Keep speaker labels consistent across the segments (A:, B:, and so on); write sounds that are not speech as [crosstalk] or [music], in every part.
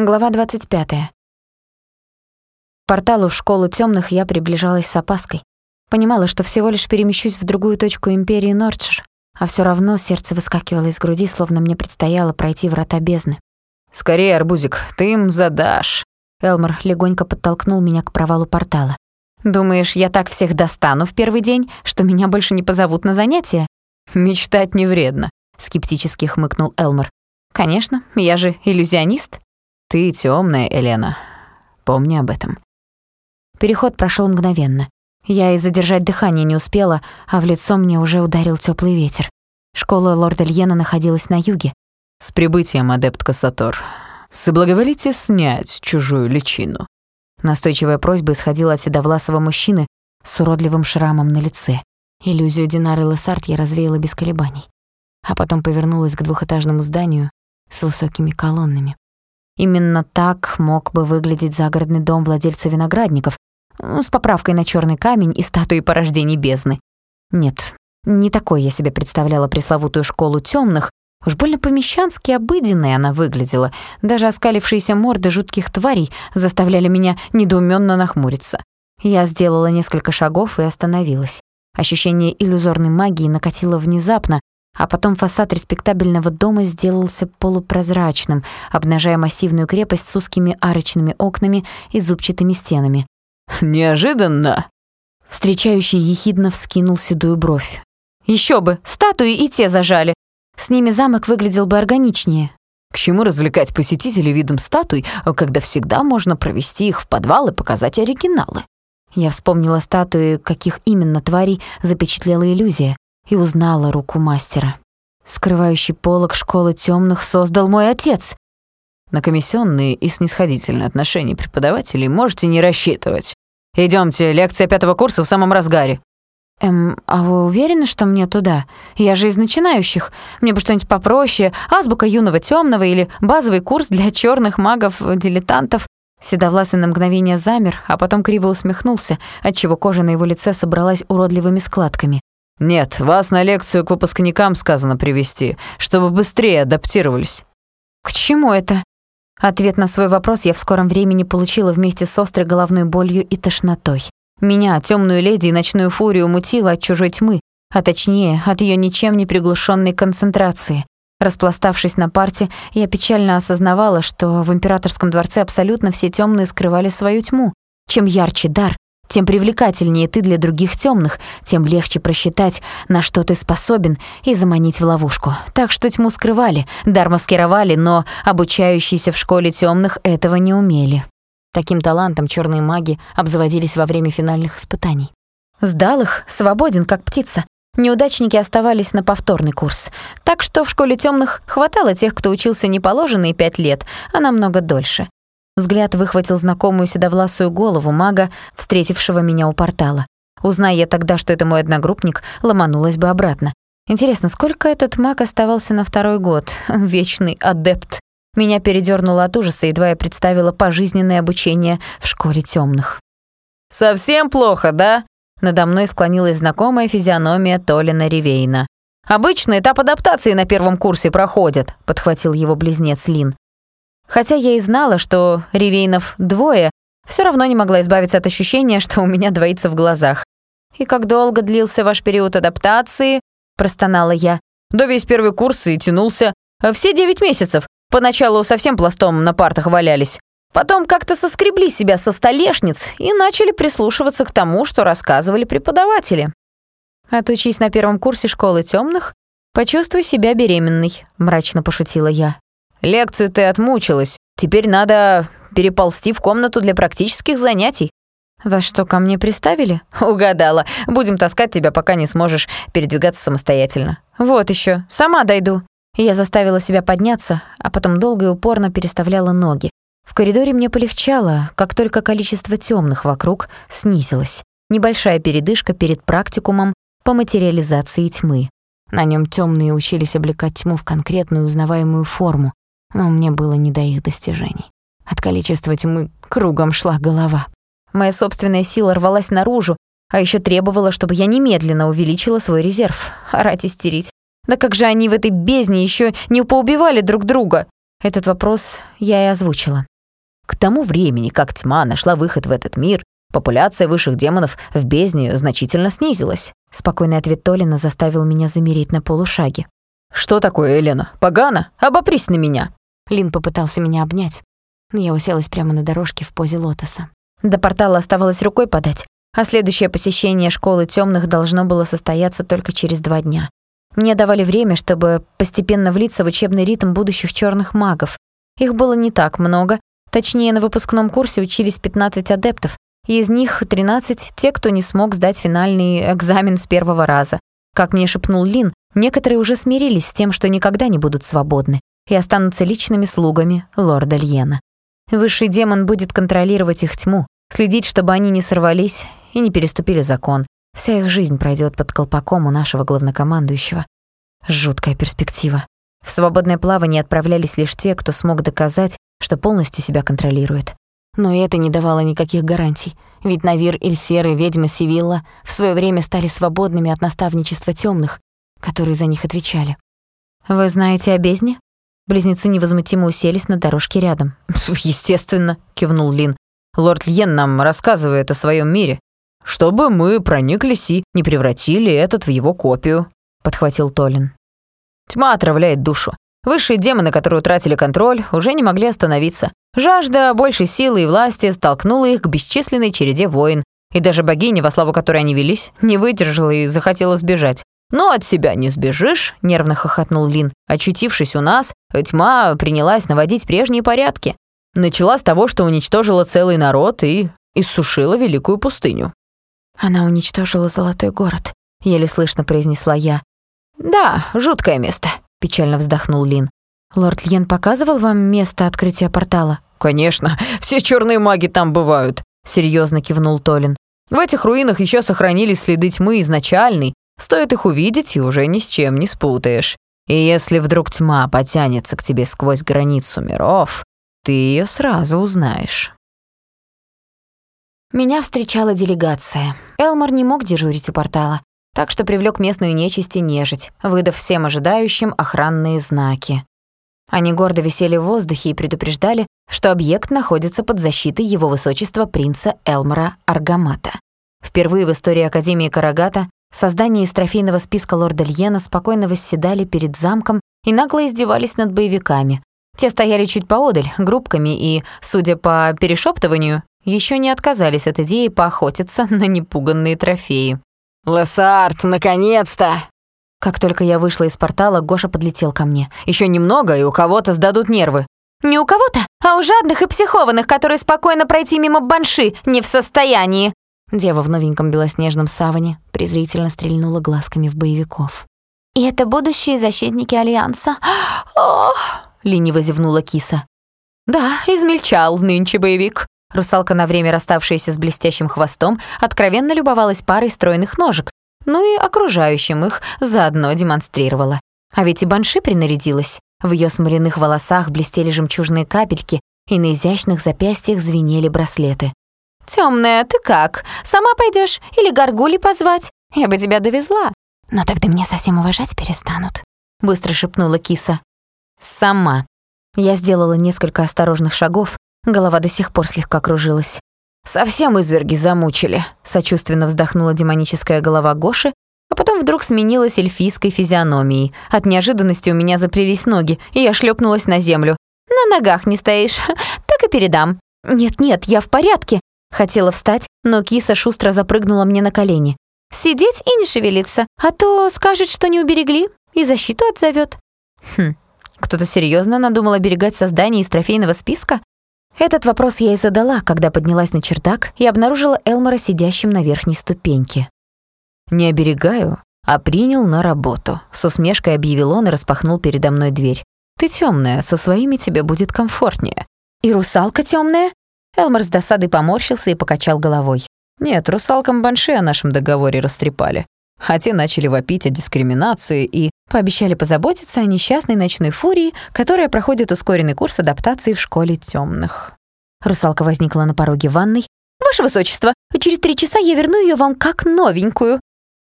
A: Глава 25. К порталу в школу тёмных я приближалась с опаской. Понимала, что всего лишь перемещусь в другую точку империи Нордшир, а всё равно сердце выскакивало из груди, словно мне предстояло пройти врата бездны.
B: «Скорее, Арбузик, ты им задашь!»
A: Элмор легонько подтолкнул меня к провалу портала. «Думаешь, я так всех достану в первый день, что меня больше не позовут на занятия?»
B: «Мечтать не вредно», — скептически хмыкнул Элмор.
A: «Конечно, я же иллюзионист».
B: Ты темная, Елена. Помни об этом.
A: Переход прошел мгновенно. Я и задержать дыхание не успела, а в лицо мне уже ударил теплый ветер. Школа лорда Льена находилась на юге.
B: «С прибытием, адепт Кассатор. Соблаговолите снять чужую личину».
A: Настойчивая просьба исходила от седовласого мужчины с уродливым шрамом на лице. Иллюзию Динары Лессард я развеяла без колебаний. А потом повернулась к двухэтажному зданию с высокими колоннами. Именно так мог бы выглядеть загородный дом владельца виноградников, с поправкой на черный камень и статуи порождений бездны. Нет, не такой я себе представляла пресловутую школу темных. Уж больно помещански обыденной она выглядела. Даже оскалившиеся морды жутких тварей заставляли меня недоуменно нахмуриться. Я сделала несколько шагов и остановилась. Ощущение иллюзорной магии накатило внезапно, а потом фасад респектабельного дома сделался полупрозрачным, обнажая массивную крепость с узкими арочными окнами и зубчатыми стенами.
B: «Неожиданно!»
A: Встречающий ехидно вскинул седую бровь. Еще бы, статуи и те зажали. С ними замок выглядел бы органичнее.
B: К чему развлекать посетителей видом статуй, когда всегда можно провести их в подвал и показать оригиналы?
A: Я вспомнила статуи, каких именно тварей запечатлела иллюзия и узнала руку мастера. Скрывающий полог школы темных создал мой отец.
B: На комиссионные и снисходительные отношения преподавателей можете не рассчитывать. Идемте, лекция пятого курса в самом разгаре.
A: Эм, а вы уверены, что мне туда? Я же из начинающих. Мне бы что-нибудь попроще, азбука юного темного или базовый курс для черных магов-дилетантов. Седовласый на мгновение замер, а потом криво усмехнулся, отчего кожа на его лице собралась уродливыми складками.
B: «Нет, вас на лекцию к выпускникам сказано привести, чтобы быстрее адаптировались».
A: «К чему это?» Ответ на свой вопрос я в скором времени получила вместе с острой головной болью и тошнотой. Меня, темную леди и ночную фурию, мутило от чужой тьмы, а точнее, от ее ничем не приглушенной концентрации. Распластавшись на парте, я печально осознавала, что в императорском дворце абсолютно все темные скрывали свою тьму. Чем ярче дар, тем привлекательнее ты для других темных, тем легче просчитать, на что ты способен, и заманить в ловушку. Так что тьму скрывали, дар маскировали, но обучающиеся в школе темных этого не умели. Таким талантом черные маги обзаводились во время финальных испытаний. Сдал их, свободен, как птица. Неудачники оставались на повторный курс. Так что в школе темных хватало тех, кто учился не положенные пять лет, а намного дольше. Взгляд выхватил знакомую седовласую голову мага, встретившего меня у портала. Узная я тогда, что это мой одногруппник, ломанулась бы обратно. Интересно, сколько этот маг оставался на второй год? [laughs] Вечный адепт. Меня передёрнуло от ужаса, едва я представила пожизненное обучение в школе тёмных.
B: «Совсем плохо, да?»
A: Надо мной склонилась знакомая физиономия Толина Ривейна.
B: «Обычно этап адаптации на первом курсе проходит», — подхватил его близнец Лин.
A: Хотя я и знала, что Ривейнов двое, все равно не могла избавиться от ощущения, что у меня двоится в глазах. «И как долго длился ваш период адаптации?» – простонала я.
B: «Да весь первый курс и тянулся. Все девять месяцев. Поначалу совсем пластом на партах валялись. Потом как-то соскребли себя со столешниц и начали прислушиваться к тому, что рассказывали преподаватели.
A: «Отучись на первом курсе школы темных, почувствуй себя беременной», – мрачно пошутила я.
B: Лекцию ты отмучилась. Теперь надо переползти в комнату для практических занятий.
A: Вас что, ко мне приставили? [laughs]
B: Угадала. Будем таскать тебя, пока не сможешь передвигаться самостоятельно.
A: Вот еще, сама дойду. Я заставила себя подняться, а потом долго и упорно переставляла ноги. В коридоре мне полегчало, как только количество темных вокруг снизилось. Небольшая передышка перед практикумом по материализации тьмы. На нем темные учились облекать тьму в конкретную узнаваемую форму, но мне было не до их достижений. От количества тьмы кругом шла голова. Моя собственная сила рвалась наружу, а еще требовала, чтобы я немедленно увеличила свой резерв. Орать истерить. Да как же они в этой бездне еще не поубивали друг друга? Этот вопрос я и озвучила.
B: К тому времени, как тьма нашла выход в этот мир, популяция высших демонов в бездне значительно снизилась.
A: Спокойный ответ Толина заставил меня замереть на полушаге.
B: «Что такое, Елена? Погано? Обопрись на меня!»
A: Лин попытался меня обнять, но я уселась прямо на дорожке в позе лотоса. До портала оставалось рукой подать, а следующее посещение школы тёмных должно было состояться только через два дня. Мне давали время, чтобы постепенно влиться в учебный ритм будущих чёрных магов. Их было не так много, точнее, на выпускном курсе учились 15 адептов, и из них 13 — те, кто не смог сдать финальный экзамен с первого раза. Как мне шепнул Лин, некоторые уже смирились с тем, что никогда не будут свободны и останутся личными слугами лорда Льена. Высший демон будет контролировать их тьму, следить, чтобы они не сорвались и не переступили закон. Вся их жизнь пройдет под колпаком у нашего главнокомандующего. Жуткая перспектива. В свободное плавание отправлялись лишь те, кто смог доказать, что полностью себя контролирует. Но это не давало никаких гарантий, ведь Навир Ильсер и ведьма Сивилла в свое время стали свободными от наставничества темных, которые за них отвечали. «Вы знаете о бездне?» Близнецы невозмутимо уселись на дорожке рядом. [laughs]
B: «Естественно», — кивнул Лин. «Лорд Льен нам рассказывает о своем мире, чтобы мы прониклись и не превратили этот в его копию», — подхватил Толин. «Тьма отравляет душу. Высшие демоны, которые утратили контроль, уже не могли остановиться. Жажда большей силы и власти столкнула их к бесчисленной череде войн, и даже богиня, во славу которой они велись, не выдержала и захотела сбежать. «Но от себя не сбежишь», — нервно хохотнул Лин. «Очутившись у нас, тьма принялась наводить прежние порядки. Начала с того, что уничтожила целый народ и иссушила великую пустыню».
A: «Она уничтожила золотой город», — еле слышно произнесла я.
B: «Да, жуткое место», — печально вздохнул Лин.
A: «Лорд Льен показывал вам место открытия портала?»
B: «Конечно, все черные маги там бывают», — серьезно кивнул Толин. «В этих руинах еще сохранились следы тьмы изначальной, Стоит их увидеть, и уже ни с чем не спутаешь. И если вдруг тьма потянется к тебе сквозь границу миров, ты ее сразу узнаешь.
A: Меня встречала делегация. Элмор не мог дежурить у портала, так что привлек местную нечисть и нежить, выдав всем ожидающим охранные знаки. Они гордо висели в воздухе и предупреждали, что объект находится под защитой его высочества принца Элмора Аргамата. Впервые в истории Академии Карагата Создание из трофейного списка лорда Льена спокойно восседали перед замком и нагло издевались над боевиками. Те стояли чуть поодаль, группками, и, судя по перешептыванию, еще не отказались от идеи поохотиться на непуганные трофеи.
B: «Лессард, наконец-то!»
A: Как только я вышла из портала, Гоша подлетел ко мне.
B: Еще немного, и у кого-то сдадут нервы».
A: «Не у кого-то, а у жадных и психованных, которые спокойно пройти мимо банши не в состоянии», Дева в новеньком белоснежном саване презрительно стрельнула глазками в боевиков. «И это будущие защитники Альянса?» [gasps]
B: «Ох!» — лениво зевнула киса.
A: «Да, измельчал нынче боевик». Русалка, на время расставшаяся с блестящим хвостом, откровенно любовалась парой стройных ножек, ну и окружающим их заодно демонстрировала. А ведь и банши принарядилась. В ее смоляных волосах блестели жемчужные капельки, и на изящных запястьях звенели браслеты. Темная, ты как? Сама пойдешь или горгули позвать? Я бы тебя довезла. Но тогда меня совсем уважать перестанут», — быстро шепнула киса. «Сама». Я сделала несколько осторожных шагов, голова до сих пор слегка кружилась.
B: «Совсем изверги замучили», — сочувственно вздохнула демоническая голова Гоши, а потом вдруг сменилась эльфийской физиономией. От неожиданности у меня заплелись ноги, и я шлепнулась на землю.
A: «На ногах не стоишь, [laughs] так и передам». «Нет-нет, я в порядке», Хотела встать, но киса шустро запрыгнула мне на колени. «Сидеть и не шевелиться, а то скажет, что не уберегли, и защиту отзовет.
B: Хм, кто-то серьезно надумал оберегать создание из трофейного списка?
A: Этот вопрос я и задала, когда поднялась на чердак и обнаружила Элмора сидящим на верхней ступеньке.
B: «Не оберегаю, а принял на работу», — с усмешкой объявил он и распахнул передо мной дверь. «Ты темная, со своими тебе будет комфортнее».
A: «И русалка темная? Элмор с досадой поморщился и покачал головой.
B: «Нет, русалкам банши о нашем договоре растрепали. А те начали вопить о дискриминации и
A: пообещали позаботиться о несчастной ночной фурии, которая проходит ускоренный курс адаптации в школе темных. Русалка возникла на пороге ванной. «Ваше высочество, через три часа я верну ее вам как новенькую».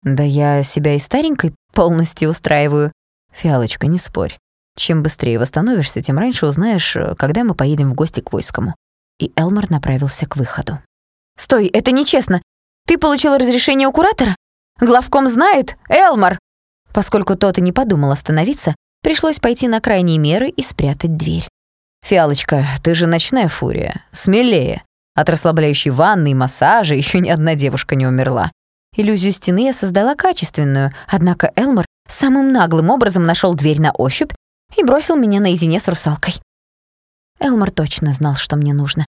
B: «Да я себя и старенькой полностью устраиваю. Фиалочка, не спорь.
A: Чем быстрее восстановишься, тем раньше узнаешь, когда мы поедем в гости к войскому». И Элмар направился к выходу.
B: «Стой, это нечестно. Ты получил разрешение у куратора? Главком знает? Элмар!»
A: Поскольку тот и не подумал остановиться, пришлось пойти на крайние меры и спрятать дверь.
B: «Фиалочка, ты же ночная фурия. Смелее. От расслабляющей ванны и массажа еще ни одна девушка не умерла.
A: Иллюзию стены я создала качественную, однако Элмор самым наглым образом нашел дверь на ощупь и бросил меня наедине с русалкой. Элмор точно знал, что мне нужно.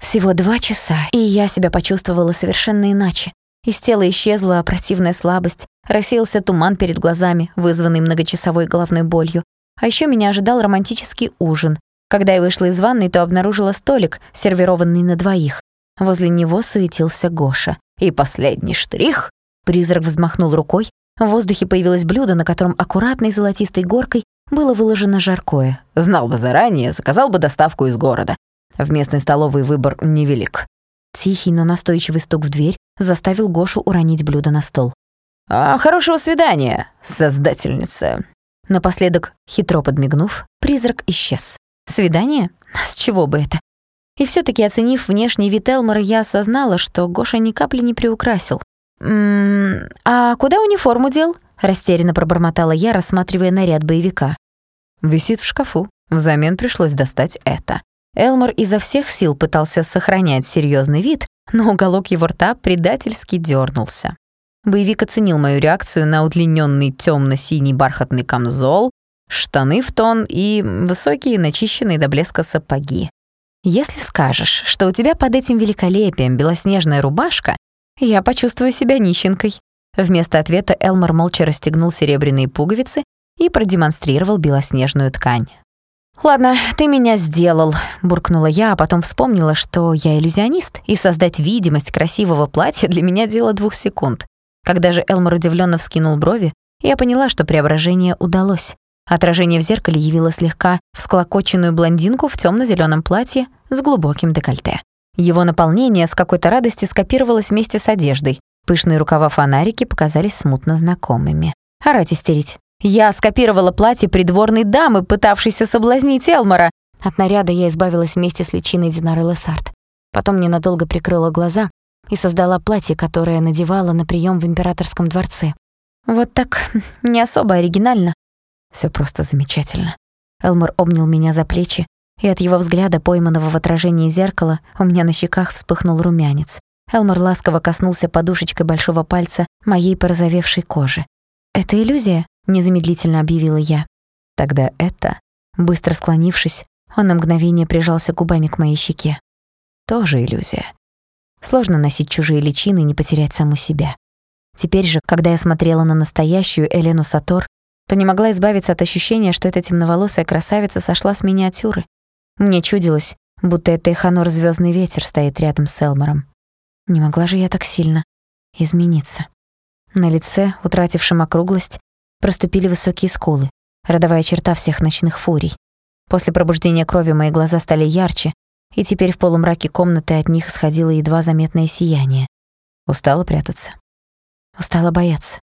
A: Всего два часа, и я себя почувствовала совершенно иначе. Из тела исчезла противная слабость, рассеялся туман перед глазами, вызванный многочасовой головной болью. А еще меня ожидал романтический ужин. Когда я вышла из ванной, то обнаружила столик, сервированный на двоих. Возле него суетился Гоша.
B: И последний штрих.
A: Призрак взмахнул рукой. В воздухе появилось блюдо, на котором аккуратной золотистой горкой было выложено жаркое.
B: Знал бы заранее, заказал бы доставку из города. В местной столовой выбор невелик.
A: Тихий, но настойчивый стук в дверь заставил Гошу уронить блюдо на стол.
B: «А, «Хорошего свидания, создательница!»
A: Напоследок, хитро подмигнув, призрак исчез. «Свидание? С чего бы это?» И все таки оценив внешний вид Элмора, я осознала, что Гоша ни капли не приукрасил. «М а куда униформу дел?» — растерянно пробормотала я, рассматривая наряд боевика.
B: «Висит в шкафу. Взамен пришлось достать это».
A: Элмор изо всех сил пытался сохранять серьезный вид, но уголок его рта предательски дернулся. Боевик оценил мою реакцию на удлиненный темно синий бархатный камзол, штаны в тон и высокие, начищенные до блеска сапоги. Если скажешь, что у тебя под этим великолепием белоснежная рубашка, я почувствую себя нищенкой». Вместо ответа Элмор молча расстегнул серебряные пуговицы и продемонстрировал белоснежную ткань. «Ладно, ты меня сделал», — буркнула я, а потом вспомнила, что я иллюзионист, и создать видимость красивого платья для меня дело двух секунд. Когда же Элмор удивленно вскинул брови, я поняла, что преображение удалось. Отражение в зеркале явило слегка всклокоченную блондинку в темно зеленом платье с глубоким декольте. Его наполнение с какой-то радости скопировалось вместе с одеждой. Пышные рукава-фонарики показались смутно знакомыми. Орать истерить. Я скопировала платье придворной дамы, пытавшейся соблазнить Элмора. От наряда я избавилась вместе с личиной Динары Лессард. Потом ненадолго прикрыла глаза и создала платье, которое надевала на прием в императорском дворце. Вот так, не особо оригинально, все просто замечательно. Элмор обнял меня за плечи, и от его взгляда, пойманного в отражении зеркала, у меня на щеках вспыхнул румянец. Элмор ласково коснулся подушечкой большого пальца моей порозовевшей кожи. «Это иллюзия?» — незамедлительно объявила я. Тогда это, быстро склонившись, он на мгновение прижался губами к моей щеке. Тоже иллюзия. Сложно носить чужие личины и не потерять саму себя. Теперь же, когда я смотрела на настоящую Элену Сатор, то не могла избавиться от ощущения, что эта темноволосая красавица сошла с миниатюры. Мне чудилось, будто это Эханор звездный ветер стоит рядом с Элмором. Не могла же я так сильно измениться. На лице, утратившем округлость, проступили высокие скулы, родовая черта всех ночных фурий. После пробуждения крови мои глаза стали ярче, и теперь в полумраке комнаты от них исходило едва заметное сияние.
B: Устала прятаться?
A: Устала бояться.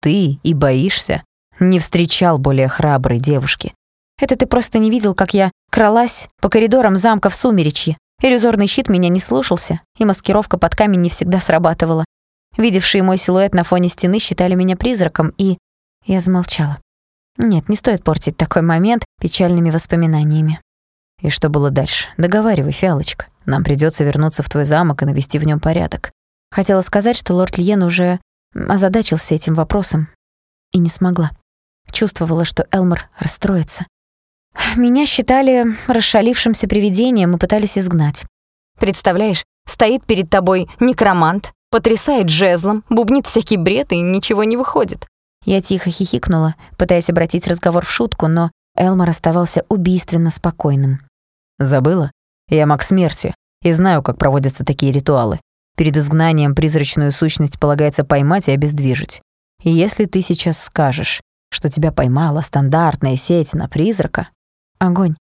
B: Ты и боишься? Не встречал более храброй девушки.
A: Это ты просто не видел, как я кралась по коридорам замка в сумеречье. Иллюзорный щит меня не слушался, и маскировка под камень не всегда срабатывала. Видевшие мой силуэт на фоне стены считали меня призраком, и... Я замолчала. Нет, не стоит портить такой момент печальными воспоминаниями.
B: И что было дальше? Договаривай, фиалочка. Нам придется вернуться в твой замок и навести в нем порядок.
A: Хотела сказать, что лорд Льен уже озадачился этим вопросом, и не смогла. Чувствовала, что Элмор расстроится. Меня считали расшалившимся привидением и пытались изгнать. Представляешь, стоит перед тобой некромант, потрясает жезлом, бубнит всякий бред и ничего не выходит. Я тихо хихикнула, пытаясь обратить разговор в шутку, но Элмор оставался убийственно спокойным.
B: «Забыла? Я маг смерти и знаю, как проводятся такие ритуалы. Перед изгнанием призрачную сущность полагается поймать и обездвижить. И если ты сейчас скажешь, что тебя поймала стандартная сеть на призрака...
A: Огонь.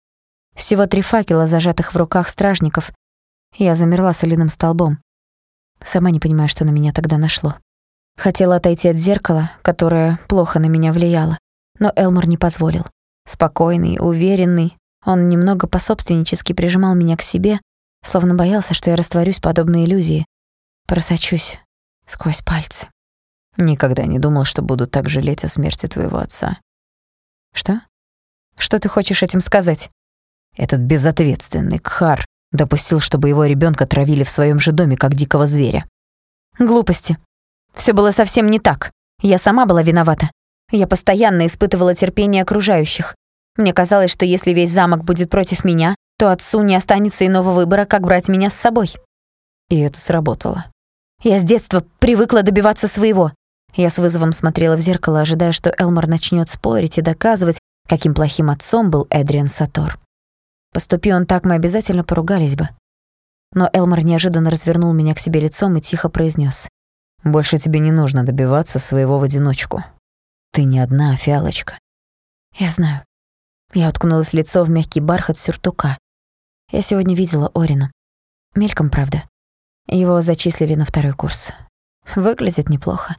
A: Всего три факела, зажатых в руках стражников. Я замерла соляным столбом. Сама не понимаю, что на меня тогда нашло. Хотела отойти от зеркала, которое плохо на меня влияло, но Элмор не позволил. Спокойный, уверенный, он немного пособственнически прижимал меня к себе, словно боялся, что я растворюсь подобной иллюзии, просочусь сквозь пальцы.
B: Никогда не думал, что буду так жалеть о смерти твоего отца.
A: Что? Что ты хочешь этим сказать?
B: Этот безответственный Кхар допустил, чтобы его ребенка травили в своем же доме, как дикого зверя.
A: Глупости. Все было совсем не так. Я сама была виновата. Я постоянно испытывала терпение окружающих. Мне казалось, что если весь замок будет против меня, то отцу не останется иного выбора, как брать меня с собой.
B: И это сработало.
A: Я с детства привыкла добиваться своего. Я с вызовом смотрела в зеркало, ожидая, что Элмор начнет спорить и доказывать, каким плохим отцом был Эдриан Сатор. Поступи он так, мы обязательно поругались бы. Но Элмор неожиданно развернул меня к себе лицом и тихо произнес:
B: «Больше тебе не нужно добиваться своего в одиночку. Ты не одна, фиалочка».
A: «Я знаю». Я уткнулась лицо в мягкий бархат сюртука. Я сегодня видела Орину. Мельком, правда. Его зачислили на второй курс. Выглядит неплохо.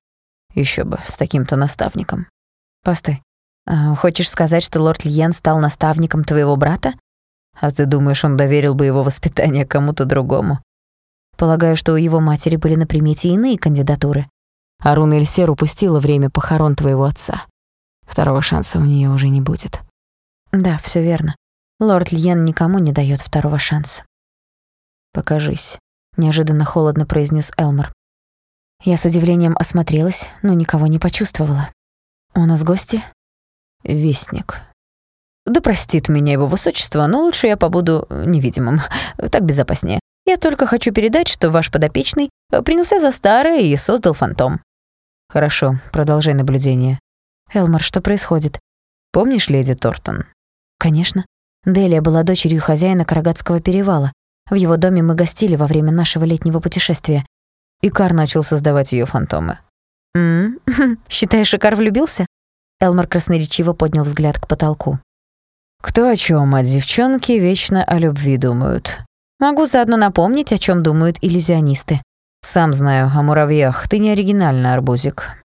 B: Еще бы, с таким-то наставником.
A: Постой. А, хочешь сказать, что лорд Льен стал наставником твоего брата?
B: А ты думаешь, он доверил бы его воспитание кому-то другому?
A: Полагаю, что у его матери были на примете иные кандидатуры.
B: Арун Эльсер упустила время похорон твоего отца. Второго шанса у нее уже не будет.
A: Да, все верно. Лорд Льен никому не дает второго шанса.
B: Покажись,
A: неожиданно холодно произнес Элмор. Я с удивлением осмотрелась, но никого не почувствовала. У нас гости?
B: Вестник. Да простит меня его высочество, но лучше я побуду невидимым. Так безопаснее. Я только хочу передать, что ваш подопечный принялся за старое и создал фантом. Хорошо, продолжай наблюдение.
A: Элмор, что происходит?
B: Помнишь леди Тортон?
A: Конечно. Делия была дочерью хозяина Карагатского перевала. В его доме мы гостили во время нашего летнего путешествия.
B: Икар начал создавать ее фантомы.
A: «М -м, [laughs] считаешь, Икар влюбился?» Элмор красноречиво поднял взгляд к потолку.
B: Кто о чем, а девчонки вечно о любви думают.
A: Могу заодно напомнить, о чем думают иллюзионисты.
B: Сам знаю о муравьях, ты не оригинальный арбузик.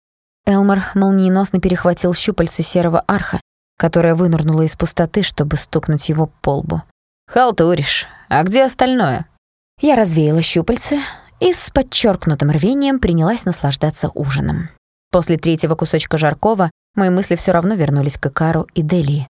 A: Элмор молниеносно перехватил щупальца серого арха, которая вынырнула из пустоты, чтобы стукнуть его по лбу.
B: «Халтуришь. А где остальное?»
A: Я развеяла щупальца и с подчеркнутым рвением принялась наслаждаться ужином. После третьего кусочка жаркого мои мысли все равно вернулись к Икару и Делии.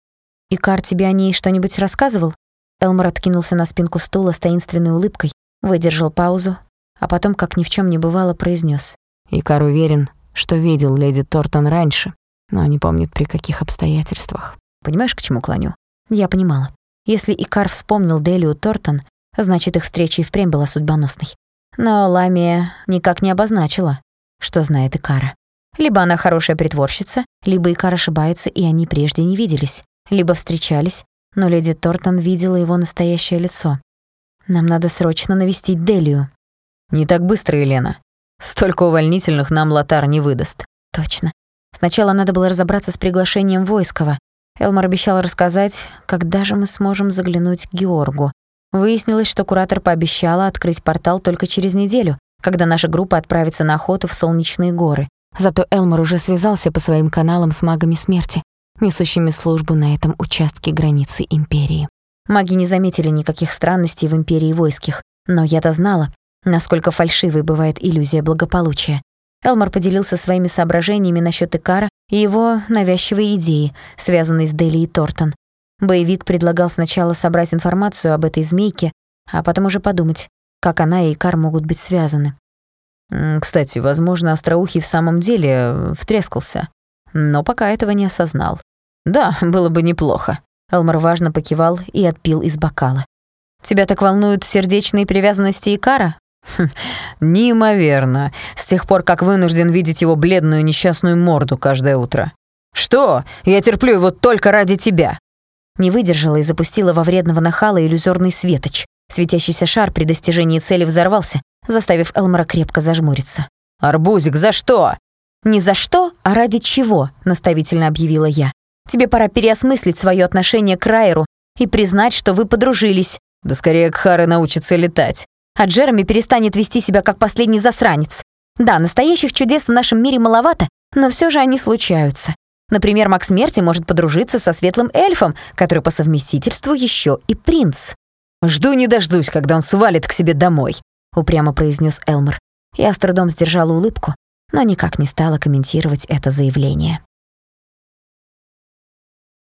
A: «Икар тебе о ней что-нибудь рассказывал?» Элмор откинулся на спинку стула с таинственной улыбкой, выдержал паузу, а потом, как ни в чем не бывало, произнес:
B: «Икар уверен, что видел леди Тортон раньше, но не помнит, при каких обстоятельствах. Понимаешь, к чему клоню?»
A: Я понимала. Если Икар вспомнил Делию Тортон, значит, их встреча и впрямь была судьбоносной. Но Ламия никак не обозначила, что знает Икара. Либо она хорошая притворщица, либо Икар ошибается, и они прежде не виделись либо встречались, но леди Тортон видела его настоящее лицо. Нам надо срочно навестить Делию.
B: Не так быстро, Елена. Столько увольнительных нам Лотар не выдаст.
A: Точно. Сначала надо было разобраться с приглашением Войского. Элмар обещал рассказать, когда же мы сможем заглянуть к Георгу. Выяснилось, что куратор пообещала открыть портал только через неделю, когда наша группа отправится на охоту в Солнечные горы. Зато Элмар уже связался по своим каналам с магами смерти несущими службу на этом участке границы Империи. Маги не заметили никаких странностей в Империи войских, но я-то знала, насколько фальшивой бывает иллюзия благополучия. Элмар поделился своими соображениями насчет Икара и его навязчивой идеи, связанной с Дели и Тортон. Боевик предлагал сначала собрать информацию об этой змейке, а потом уже подумать, как она и Икар могут быть связаны.
B: Кстати, возможно, Остроухий в самом деле втрескался, но пока этого не осознал.
A: «Да, [laughs] было бы неплохо». Элмар важно покивал и отпил из бокала. «Тебя так волнуют сердечные привязанности Икара?»
B: хм, «Неимоверно. С тех пор, как вынужден видеть его бледную несчастную морду каждое утро. Что? Я терплю его только ради тебя!»
A: Не выдержала и запустила во вредного нахала иллюзорный светоч. Светящийся шар при достижении цели взорвался, заставив Элмара крепко зажмуриться.
B: «Арбузик, за что?»
A: «Не за что, а ради чего», — наставительно объявила я. Тебе пора переосмыслить свое отношение к Райеру и признать, что вы подружились.
B: Да скорее Кхары научится летать.
A: А Джереми перестанет вести себя как последний засранец. Да, настоящих чудес в нашем мире маловато, но все же они случаются. Например, маг смерти может подружиться со светлым эльфом, который по совместительству еще и принц.
B: «Жду не дождусь, когда он свалит к себе домой», — упрямо произнес Элмер.
A: Я с трудом сдержала улыбку, но никак не стала комментировать это заявление.